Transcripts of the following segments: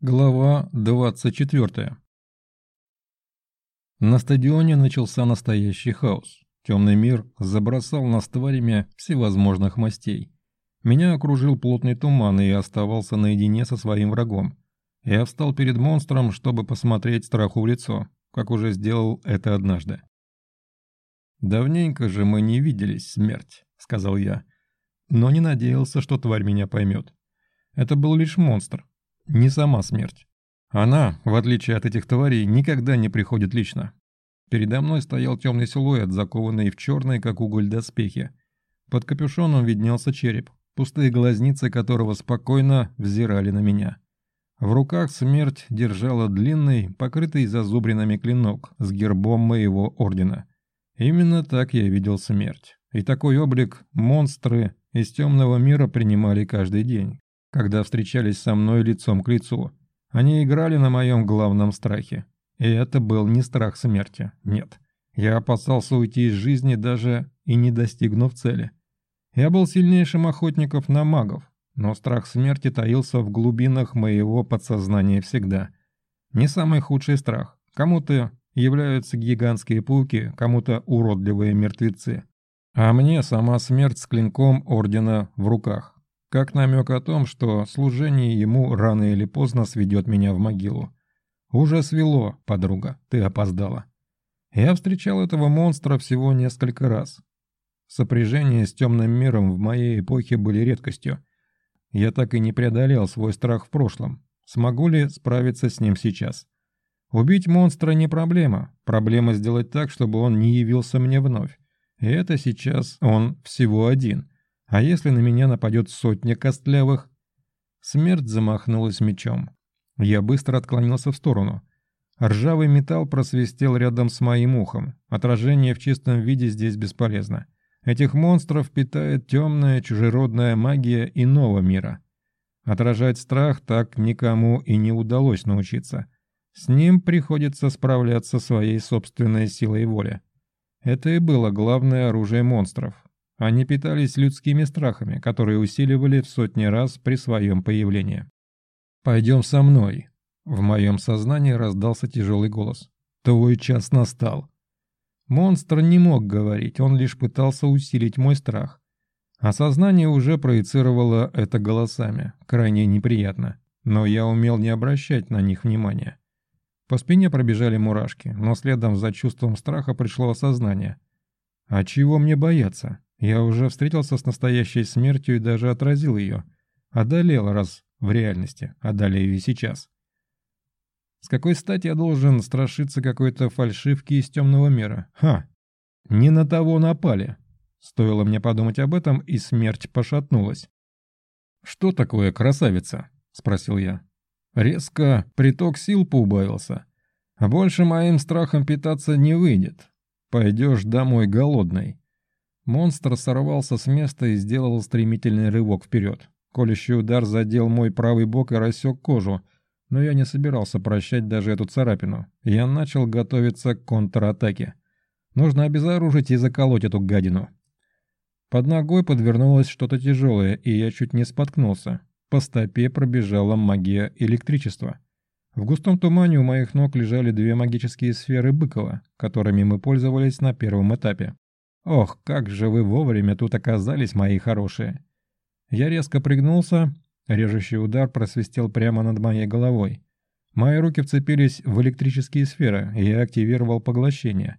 Глава 24 На стадионе начался настоящий хаос. Темный мир забросал нас тварями всевозможных мастей. Меня окружил плотный туман, и оставался наедине со своим врагом. Я встал перед монстром, чтобы посмотреть страху в лицо, как уже сделал это однажды. «Давненько же мы не виделись, смерть», — сказал я, но не надеялся, что тварь меня поймет. Это был лишь монстр, не сама смерть. Она, в отличие от этих тварей, никогда не приходит лично. Передо мной стоял темный силуэт, закованный в черные, как уголь, доспехи. Под капюшоном виднелся череп, пустые глазницы которого спокойно взирали на меня. В руках смерть держала длинный, покрытый зазубринами клинок с гербом моего ордена. Именно так я видел смерть. И такой облик монстры из темного мира принимали каждый день, когда встречались со мной лицом к лицу. Они играли на моем главном страхе. И это был не страх смерти, нет. Я опасался уйти из жизни даже и не достигнув цели. Я был сильнейшим охотников на магов, но страх смерти таился в глубинах моего подсознания всегда. Не самый худший страх. Кому-то являются гигантские пауки, кому-то уродливые мертвецы. А мне сама смерть с клинком ордена в руках как намек о том, что служение ему рано или поздно сведет меня в могилу. Уже свело, подруга, ты опоздала. Я встречал этого монстра всего несколько раз. Сопряжения с темным миром в моей эпохе были редкостью. Я так и не преодолел свой страх в прошлом. Смогу ли справиться с ним сейчас? Убить монстра не проблема. Проблема сделать так, чтобы он не явился мне вновь. И это сейчас он всего один. А если на меня нападет сотня костлявых? Смерть замахнулась мечом. Я быстро отклонился в сторону. Ржавый металл просвистел рядом с моим ухом. Отражение в чистом виде здесь бесполезно. Этих монстров питает темная чужеродная магия иного мира. Отражать страх так никому и не удалось научиться. С ним приходится справляться своей собственной силой воли. Это и было главное оружие монстров, они питались людскими страхами, которые усиливали в сотни раз при своем появлении. «Пойдем со мной», — в моем сознании раздался тяжелый голос. «Твой час настал». Монстр не мог говорить, он лишь пытался усилить мой страх. А сознание уже проецировало это голосами, крайне неприятно, но я умел не обращать на них внимания. По спине пробежали мурашки, но следом за чувством страха пришло осознание. А чего мне бояться? Я уже встретился с настоящей смертью и даже отразил ее. Одолел раз в реальности, одолею и сейчас. С какой стати я должен страшиться какой-то фальшивки из темного мира? Ха! Не на того напали. Стоило мне подумать об этом, и смерть пошатнулась. «Что такое красавица?» — спросил я. Резко приток сил поубавился. Больше моим страхом питаться не выйдет. Пойдешь домой голодный. Монстр сорвался с места и сделал стремительный рывок вперед. Колющий удар задел мой правый бок и рассек кожу, но я не собирался прощать даже эту царапину. Я начал готовиться к контратаке. Нужно обезоружить и заколоть эту гадину. Под ногой подвернулось что-то тяжелое, и я чуть не споткнулся. По стопе пробежала магия электричества. В густом тумане у моих ног лежали две магические сферы Быкова, которыми мы пользовались на первом этапе. Ох, как же вы вовремя тут оказались, мои хорошие. Я резко пригнулся, режущий удар просвистел прямо над моей головой. Мои руки вцепились в электрические сферы, и я активировал поглощение.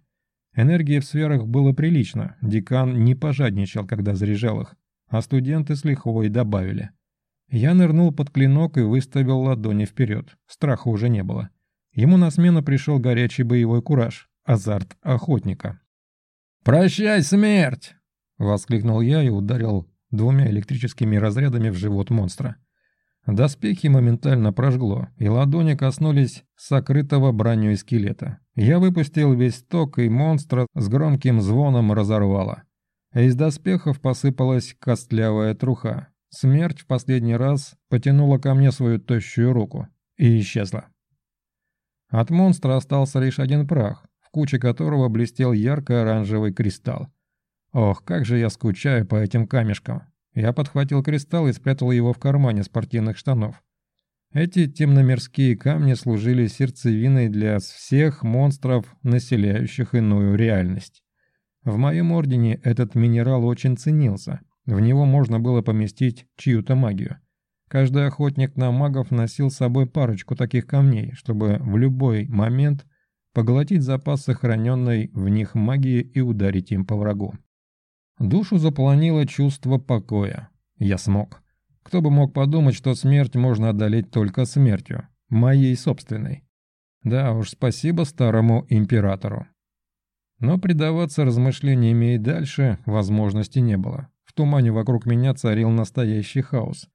Энергии в сферах было прилично, декан не пожадничал, когда заряжал их, а студенты с лихвой добавили. Я нырнул под клинок и выставил ладони вперед, страха уже не было. Ему на смену пришел горячий боевой кураж, азарт охотника. «Прощай, смерть!» — воскликнул я и ударил двумя электрическими разрядами в живот монстра. Доспехи моментально прожгло, и ладони коснулись сокрытого броней скелета. Я выпустил весь ток, и монстра с громким звоном разорвало. Из доспехов посыпалась костлявая труха. Смерть в последний раз потянула ко мне свою тощую руку и исчезла. От монстра остался лишь один прах, куче которого блестел ярко-оранжевый кристалл. Ох, как же я скучаю по этим камешкам. Я подхватил кристалл и спрятал его в кармане спортивных штанов. Эти темномерские камни служили сердцевиной для всех монстров, населяющих иную реальность. В моем ордене этот минерал очень ценился, в него можно было поместить чью-то магию. Каждый охотник на магов носил с собой парочку таких камней, чтобы в любой момент поглотить запас сохраненной в них магии и ударить им по врагу. Душу заполонило чувство покоя. Я смог. Кто бы мог подумать, что смерть можно одолеть только смертью, моей собственной. Да уж, спасибо старому императору. Но предаваться размышлениями и дальше возможности не было. В тумане вокруг меня царил настоящий хаос.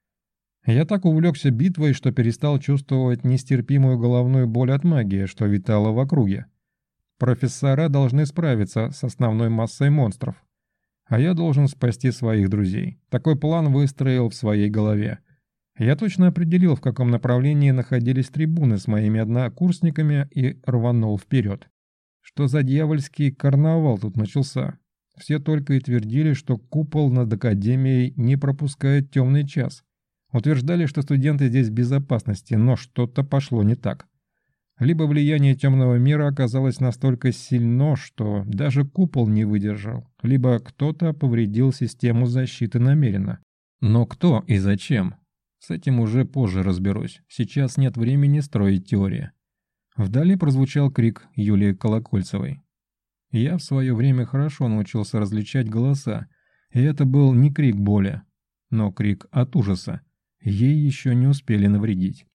Я так увлекся битвой, что перестал чувствовать нестерпимую головную боль от магии, что витала в округе. Профессора должны справиться с основной массой монстров, а я должен спасти своих друзей. Такой план выстроил в своей голове. Я точно определил, в каком направлении находились трибуны с моими однокурсниками и рванул вперед. Что за дьявольский карнавал тут начался? Все только и твердили, что купол над Академией не пропускает темный час. Утверждали, что студенты здесь в безопасности, но что-то пошло не так. Либо влияние темного мира оказалось настолько сильно, что даже купол не выдержал, либо кто-то повредил систему защиты намеренно. Но кто и зачем? С этим уже позже разберусь. Сейчас нет времени строить теории. Вдали прозвучал крик Юлии Колокольцевой. Я в свое время хорошо научился различать голоса, и это был не крик боли, но крик от ужаса. Ей еще не успели навредить.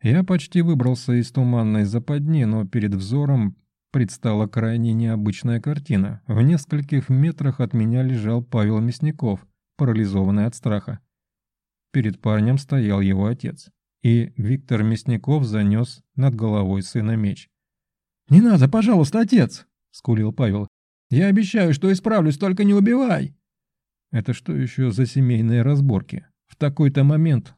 Я почти выбрался из туманной западни, но перед взором предстала крайне необычная картина. В нескольких метрах от меня лежал Павел Мясников, парализованный от страха. Перед парнем стоял его отец, и Виктор Мясников занес над головой сына меч. «Не надо, пожалуйста, отец!» — скулил Павел. «Я обещаю, что исправлюсь, только не убивай!» Это что еще за семейные разборки? Такой-то момент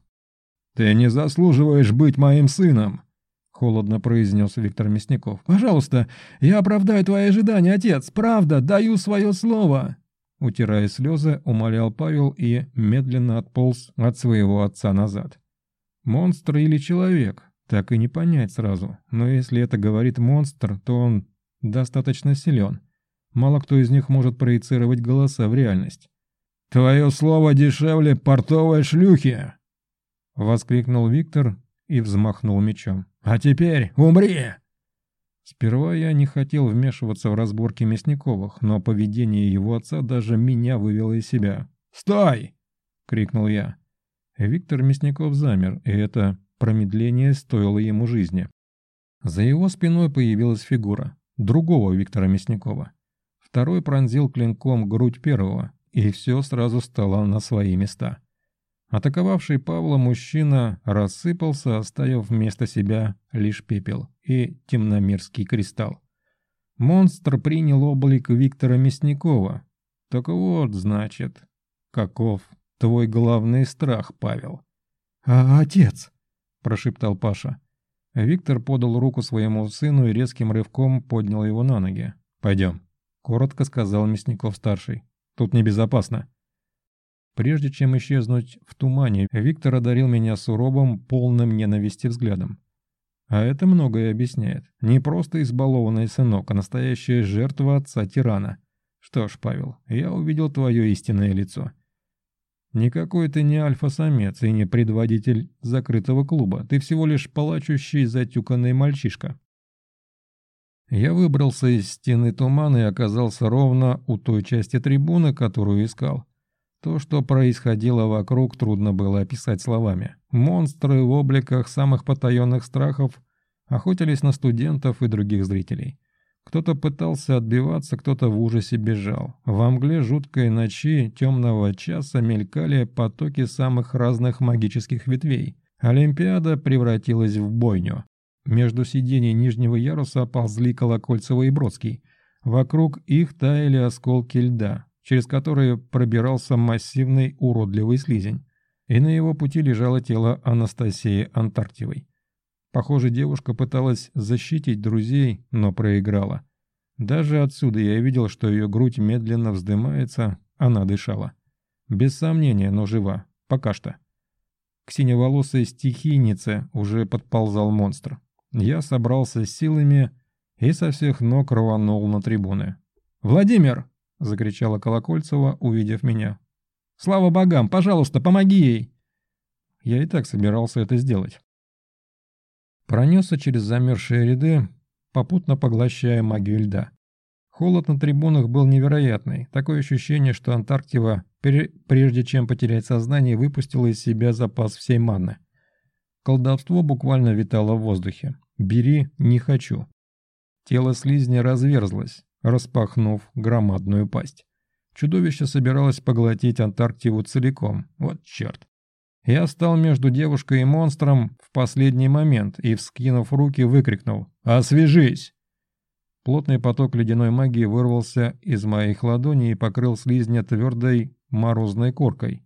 «Ты не заслуживаешь быть моим сыном», — холодно произнес Виктор Мясников. «Пожалуйста, я оправдаю твои ожидания, отец. Правда, даю свое слово». Утирая слезы, умолял Павел и медленно отполз от своего отца назад. Монстр или человек, так и не понять сразу. Но если это говорит монстр, то он достаточно силен. Мало кто из них может проецировать голоса в реальность. «Твое слово дешевле портовой шлюхи!» — воскликнул Виктор и взмахнул мечом. «А теперь умри!» Сперва я не хотел вмешиваться в разборки Мясниковых, но поведение его отца даже меня вывело из себя. «Стой!» — крикнул я. Виктор Мясников замер, и это промедление стоило ему жизни. За его спиной появилась фигура другого Виктора Мясникова. Второй пронзил клинком грудь первого, и все сразу стало на свои места. Атаковавший Павла мужчина рассыпался, оставив вместо себя лишь пепел и темномирский кристалл. Монстр принял облик Виктора Мясникова. Так вот, значит, каков твой главный страх, Павел? «А отец?» – прошептал Паша. Виктор подал руку своему сыну и резким рывком поднял его на ноги. «Пойдем», – коротко сказал Мясников-старший. «Тут небезопасно». Прежде чем исчезнуть в тумане, Виктор одарил меня суровым, полным ненависти взглядом. А это многое объясняет. Не просто избалованный сынок, а настоящая жертва отца-тирана. Что ж, Павел, я увидел твое истинное лицо. Никакой ты не альфа-самец и не предводитель закрытого клуба. Ты всего лишь плачущий затюканный мальчишка. Я выбрался из стены тумана и оказался ровно у той части трибуны, которую искал. То, что происходило вокруг, трудно было описать словами. Монстры в обликах самых потаенных страхов охотились на студентов и других зрителей. Кто-то пытался отбиваться, кто-то в ужасе бежал. Во мгле жуткой ночи темного часа мелькали потоки самых разных магических ветвей. Олимпиада превратилась в бойню. Между сидений нижнего яруса ползли Колокольцева и Бродский. Вокруг их таяли осколки льда, через которые пробирался массивный уродливый слизень, и на его пути лежало тело Анастасии Антарктивой. Похоже, девушка пыталась защитить друзей, но проиграла. Даже отсюда я видел, что ее грудь медленно вздымается, она дышала. Без сомнения, но жива. Пока что. К синеволосой стихийнице уже подползал монстр. Я собрался с силами и со всех ног рванул на трибуны. «Владимир!» — закричала Колокольцева, увидев меня. «Слава богам! Пожалуйста, помоги ей!» Я и так собирался это сделать. Пронесся через замерзшие ряды, попутно поглощая магию льда. Холод на трибунах был невероятный. Такое ощущение, что Антарктива, прежде чем потерять сознание, выпустила из себя запас всей манны. Колдовство буквально витало в воздухе. «Бери, не хочу». Тело слизня разверзлось, распахнув громадную пасть. Чудовище собиралось поглотить Антарктиву целиком. Вот черт. Я встал между девушкой и монстром в последний момент и, вскинув руки, выкрикнул «Освежись!». Плотный поток ледяной магии вырвался из моих ладоней и покрыл слизня твердой морозной коркой.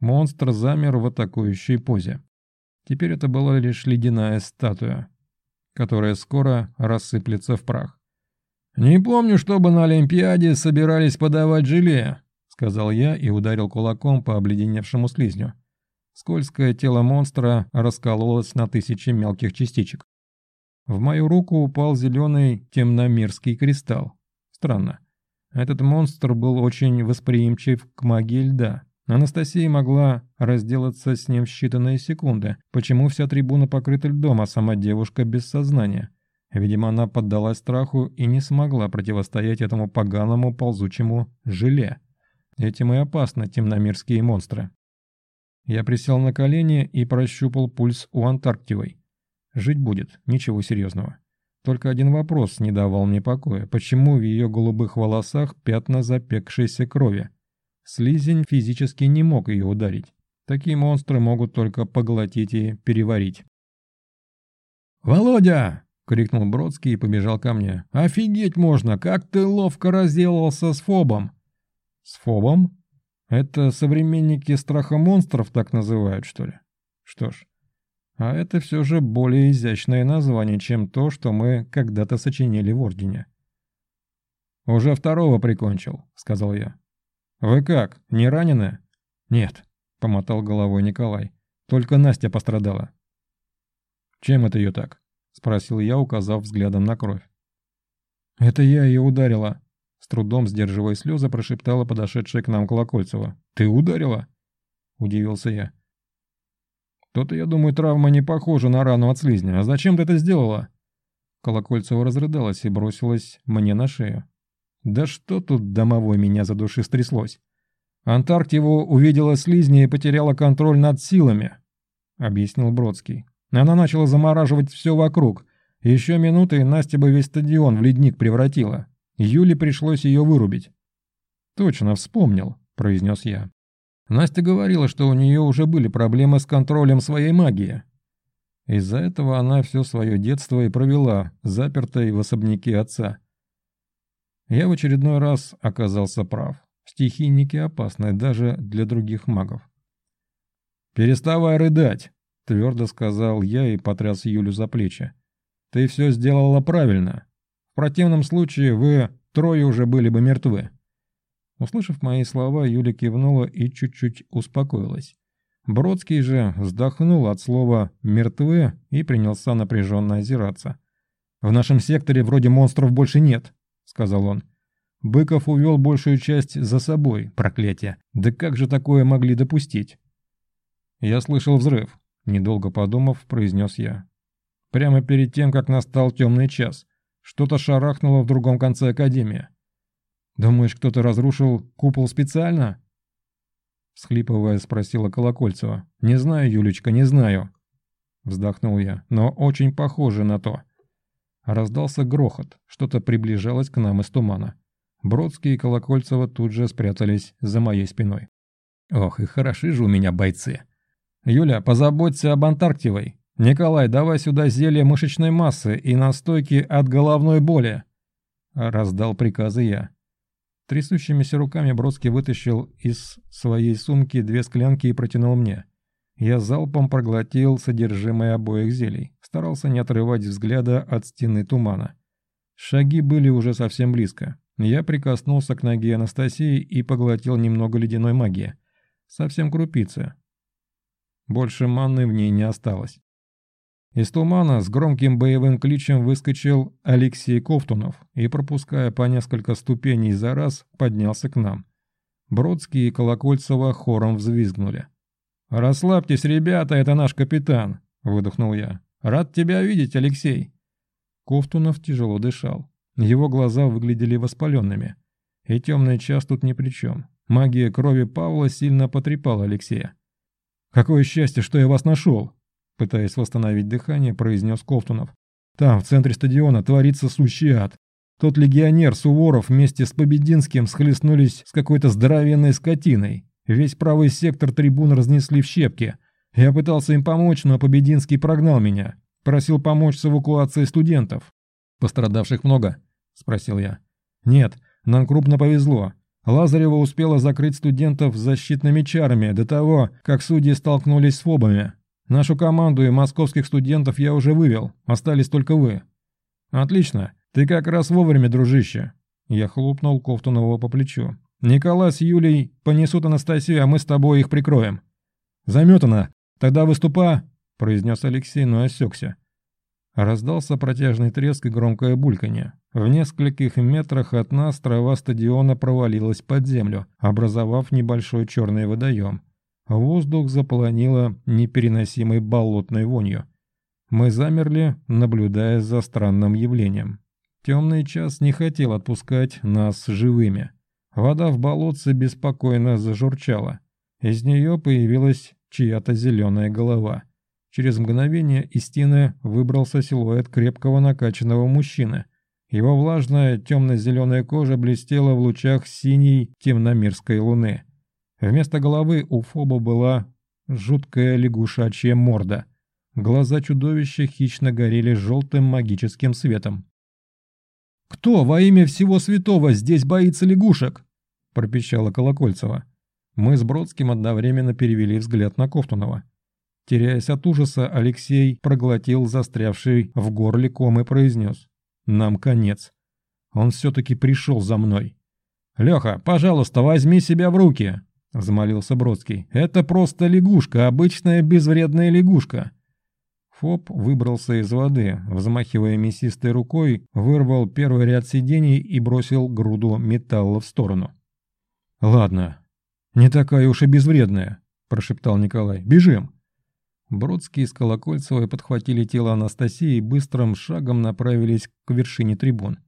Монстр замер в атакующей позе. Теперь это была лишь ледяная статуя, которая скоро рассыплется в прах. «Не помню, чтобы на Олимпиаде собирались подавать желе», — сказал я и ударил кулаком по обледеневшему слизню. Скользкое тело монстра раскололось на тысячи мелких частичек. В мою руку упал зеленый темномирский кристалл. Странно. Этот монстр был очень восприимчив к магии льда. Анастасия могла разделаться с ним в считанные секунды. Почему вся трибуна покрыта льдом, а сама девушка без сознания? Видимо, она поддалась страху и не смогла противостоять этому поганому ползучему желе. Этим и опасны темномирские монстры. Я присел на колени и прощупал пульс у Антарктивой. Жить будет, ничего серьезного. Только один вопрос не давал мне покоя. Почему в ее голубых волосах пятна запекшейся крови? Слизень физически не мог ее ударить. Такие монстры могут только поглотить и переварить. «Володя!» — крикнул Бродский и побежал ко мне. «Офигеть можно! Как ты ловко разделался с Фобом!» «С Фобом? Это современники страха монстров так называют, что ли?» «Что ж, а это все же более изящное название, чем то, что мы когда-то сочинили в Ордене. «Уже второго прикончил», — сказал я. «Вы как, не ранены?» «Нет», — помотал головой Николай. «Только Настя пострадала». «Чем это ее так?» — спросил я, указав взглядом на кровь. «Это я ее ударила», — с трудом сдерживая слезы, прошептала подошедшая к нам Колокольцева. «Ты ударила?» — удивился я. То-то, я думаю, травма не похожа на рану от слизня. А зачем ты это сделала?» Колокольцева разрыдалась и бросилась мне на шею. «Да что тут домовой меня за души стряслось?» «Антарктиву увидела слизня и потеряла контроль над силами», — объяснил Бродский. «Она начала замораживать все вокруг. Еще минуты, и Настя бы весь стадион в ледник превратила. Юле пришлось ее вырубить». «Точно, вспомнил», — произнес я. Настя говорила, что у нее уже были проблемы с контролем своей магии. Из-за этого она все свое детство и провела, запертой в особняке отца. Я в очередной раз оказался прав. Стихийники опасны даже для других магов. «Переставай рыдать!» – твердо сказал я и потряс Юлю за плечи. «Ты все сделала правильно. В противном случае вы трое уже были бы мертвы». Услышав мои слова, Юля кивнула и чуть-чуть успокоилась. Бродский же вздохнул от слова «мертвы» и принялся напряженно озираться. «В нашем секторе вроде монстров больше нет», — сказал он. «Быков увел большую часть за собой, проклятие. Да как же такое могли допустить?» «Я слышал взрыв», — недолго подумав, произнес я. Прямо перед тем, как настал темный час, что-то шарахнуло в другом конце Академии. «Думаешь, кто-то разрушил купол специально?» Схлипывая, спросила Колокольцева. «Не знаю, Юлечка, не знаю». Вздохнул я. «Но очень похоже на то». Раздался грохот. Что-то приближалось к нам из тумана. Бродский и Колокольцева тут же спрятались за моей спиной. «Ох, и хороши же у меня бойцы!» «Юля, позаботься об Антарктивой. Николай, давай сюда зелье мышечной массы и настойки от головной боли!» Раздал приказы я. Трясущимися руками Бродский вытащил из своей сумки две склянки и протянул мне. Я залпом проглотил содержимое обоих зелий, старался не отрывать взгляда от стены тумана. Шаги были уже совсем близко. Я прикоснулся к ноге Анастасии и поглотил немного ледяной магии. Совсем крупицы. Больше манны в ней не осталось. Из тумана с громким боевым кличем выскочил Алексей Ковтунов и, пропуская по несколько ступеней за раз, поднялся к нам. Бродский и Колокольцева хором взвизгнули. «Расслабьтесь, ребята, это наш капитан», — выдохнул я. «Рад тебя видеть, Алексей». Ковтунов тяжело дышал. Его глаза выглядели воспаленными. И темный час тут ни при чем. Магия крови Павла сильно потрепала Алексея. «Какое счастье, что я вас нашел!» Пытаясь восстановить дыхание, произнес Ковтунов. «Там, в центре стадиона, творится сущий ад. Тот легионер Суворов вместе с Побединским схлестнулись с какой-то здоровенной скотиной. Весь правый сектор трибун разнесли в щепки. Я пытался им помочь, но Побединский прогнал меня. Просил помочь с эвакуацией студентов. «Пострадавших много?» – спросил я. «Нет, нам крупно повезло. Лазарева успела закрыть студентов защитными чарами до того, как судьи столкнулись с фобами. Нашу команду и московских студентов я уже вывел, остались только вы». «Отлично, ты как раз вовремя, дружище». Я хлопнул Ковтунова по плечу. «Николай с Юлей понесут Анастасию, а мы с тобой их прикроем». «Заметано. Тогда выступа...» – произнес Алексей, но осекся. Раздался протяжный треск и громкое бульканье. В нескольких метрах от нас трава стадиона провалилась под землю, образовав небольшой черный водоем. Воздух заполонило непереносимой болотной вонью. Мы замерли, наблюдая за странным явлением. Темный час не хотел отпускать нас живыми. Вода в болотце беспокойно зажурчала. Из нее появилась чья-то зеленая голова. Через мгновение из стены выбрался силуэт крепкого накачанного мужчины. Его влажная темно-зеленая кожа блестела в лучах синей темномирской луны. Вместо головы у Фоба была жуткая лягушачья морда. Глаза чудовища хищно горели желтым магическим светом. «Кто во имя всего святого здесь боится лягушек?» – пропищала Колокольцева. Мы с Бродским одновременно перевели взгляд на Кофтунова. Теряясь от ужаса, Алексей проглотил застрявший в горле ком и произнес. «Нам конец. Он все-таки пришел за мной». «Леха, пожалуйста, возьми себя в руки!» – взмолился Бродский. «Это просто лягушка, обычная безвредная лягушка». Фоб выбрался из воды, взмахивая мясистой рукой, вырвал первый ряд сидений и бросил груду металла в сторону. «Ладно, «Не такая уж и безвредная», – прошептал Николай. «Бежим!» Бродский с Колокольцевой подхватили тело Анастасии и быстрым шагом направились к вершине трибун.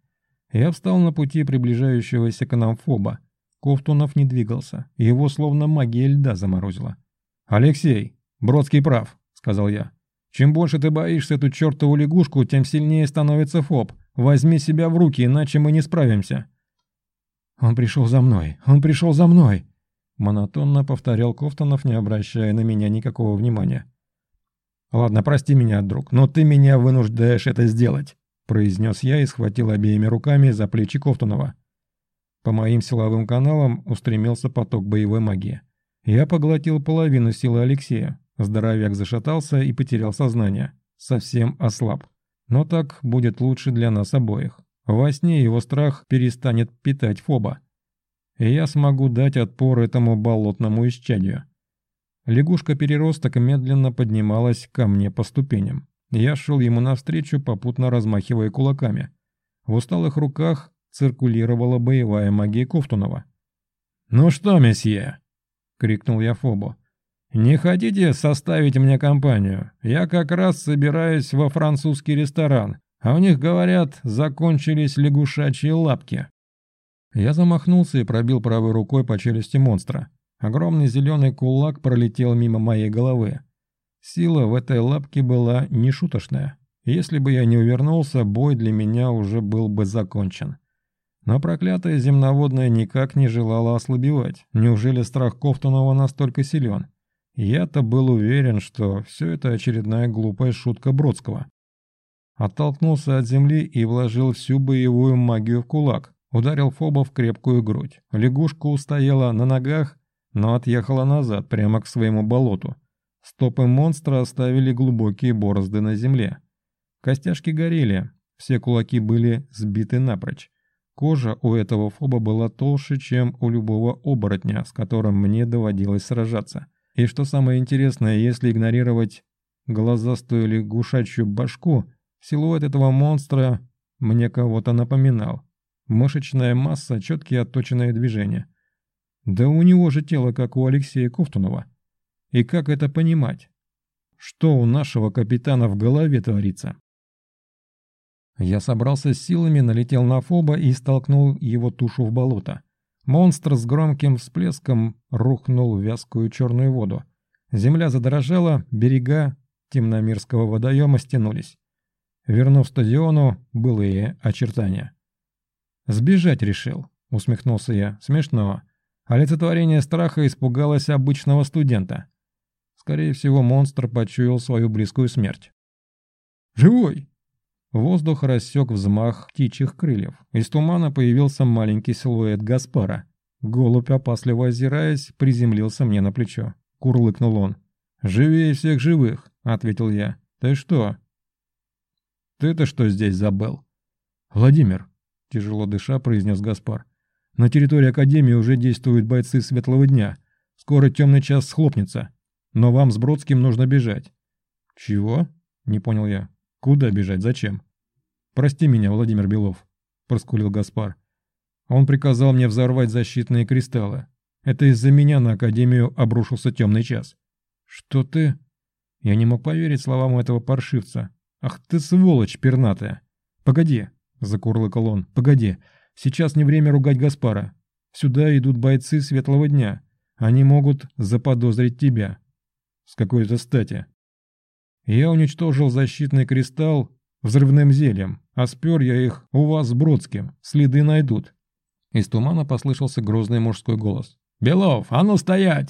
Я встал на пути приближающегося к нам Фоба. Ковтунов не двигался, его словно магия льда заморозила. «Алексей, Бродский прав», — сказал я. «Чем больше ты боишься эту чертову лягушку, тем сильнее становится Фоб. Возьми себя в руки, иначе мы не справимся». «Он пришел за мной, он пришел за мной», Монотонно повторял Кофтонов, не обращая на меня никакого внимания. «Ладно, прости меня, друг, но ты меня вынуждаешь это сделать», произнес я и схватил обеими руками за плечи Кофтонова. По моим силовым каналам устремился поток боевой магии. Я поглотил половину силы Алексея. Здоровяк зашатался и потерял сознание. Совсем ослаб. Но так будет лучше для нас обоих. Во сне его страх перестанет питать Фоба и я смогу дать отпор этому болотному исчадию. Лягушка-переросток медленно поднималась ко мне по ступеням. Я шел ему навстречу, попутно размахивая кулаками. В усталых руках циркулировала боевая магия Кофтунова. «Ну что, месье?» — крикнул я Фобу. «Не хотите составить мне компанию? Я как раз собираюсь во французский ресторан, а у них, говорят, закончились лягушачьи лапки». Я замахнулся и пробил правой рукой по челюсти монстра. Огромный зеленый кулак пролетел мимо моей головы. Сила в этой лапке была нешуточная. Если бы я не увернулся, бой для меня уже был бы закончен. Но проклятая земноводная никак не желала ослабевать. Неужели страх Кофтунова настолько силен? Я-то был уверен, что все это очередная глупая шутка Бродского. Оттолкнулся от земли и вложил всю боевую магию в кулак, Ударил Фоба в крепкую грудь. Лягушка устояла на ногах, но отъехала назад, прямо к своему болоту. Стопы монстра оставили глубокие борозды на земле. Костяшки горели, все кулаки были сбиты напрочь. Кожа у этого фоба была толще, чем у любого оборотня, с которым мне доводилось сражаться. И что самое интересное, если игнорировать глазастую лягушачью башку, силуэт этого монстра мне кого-то напоминал. Мышечная масса, четкие отточенные движения. Да у него же тело, как у Алексея Ковтунова. И как это понимать? Что у нашего капитана в голове творится? Я собрался с силами, налетел на Фоба и столкнул его тушу в болото. Монстр с громким всплеском рухнул в вязкую черную воду. Земля задрожала, берега темномирского водоема стянулись. Вернув стадиону былые очертания. «Сбежать решил», — усмехнулся я. «Смешно. Олицетворение страха испугалось обычного студента. Скорее всего, монстр почуял свою близкую смерть. «Живой!» Воздух рассек взмах птичьих крыльев. Из тумана появился маленький силуэт Гаспара. Голубь, опасливо озираясь, приземлился мне на плечо. Курлыкнул он. «Живее всех живых», — ответил я. «Ты что?» «Ты-то что здесь забыл?» «Владимир», — тяжело дыша произнес Гаспар. «На территории Академии уже действуют бойцы Светлого Дня. Скоро темный час схлопнется. Но вам с Бродским нужно бежать». «Чего?» — не понял я. «Куда бежать? Зачем?» «Прости меня, Владимир Белов», — проскулил Гаспар. «Он приказал мне взорвать защитные кристаллы. Это из-за меня на Академию обрушился темный час». «Что ты?» Я не мог поверить словам этого паршивца. «Ах ты сволочь пернатая!» «Погоди!» — закурлыкал он. «Погоди! Сейчас не время ругать Гаспара. Сюда идут бойцы светлого дня. Они могут заподозрить тебя». «С какой-то стати?» Я уничтожил защитный кристалл взрывным зельем, а спер я их у вас с Бродским, следы найдут». Из тумана послышался грозный мужской голос. «Белов, а ну стоять!»